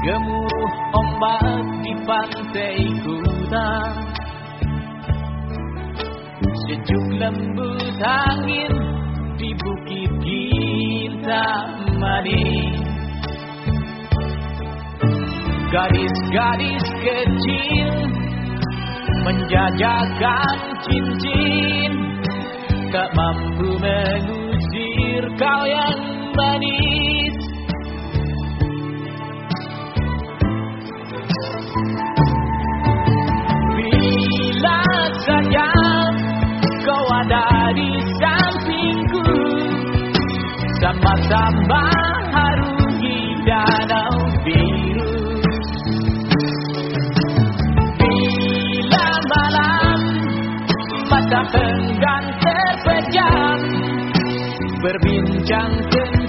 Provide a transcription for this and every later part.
Gemuruh ombak di pantai kuda. Sejuk lembut angin di bukit Kintamani Gadis-gadis kecil menjajakan cincin. Tak mampu mengusir kau yang manis Sama-sama harungi danau biru Bila malam mata enggan terpejam Berbincang tentang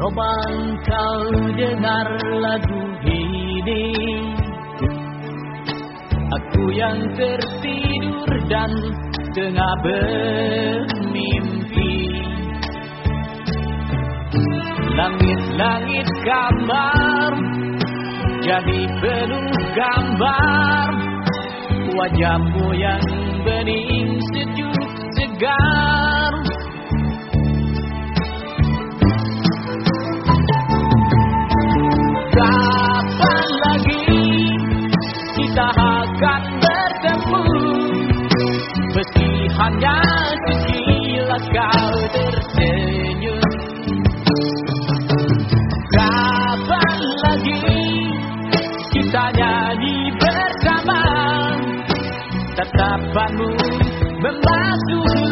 Coba engkau dengar lagu ini. Aku yang tertidur dan tengah bermimpi. Langit-langit kamar Jadi penuh gambar. Wajahmu yang bening sejuk segar Hanya sekilas kau tersenyum. Kapan lagi kita nyanyi bersama? Tatapanmu membasuh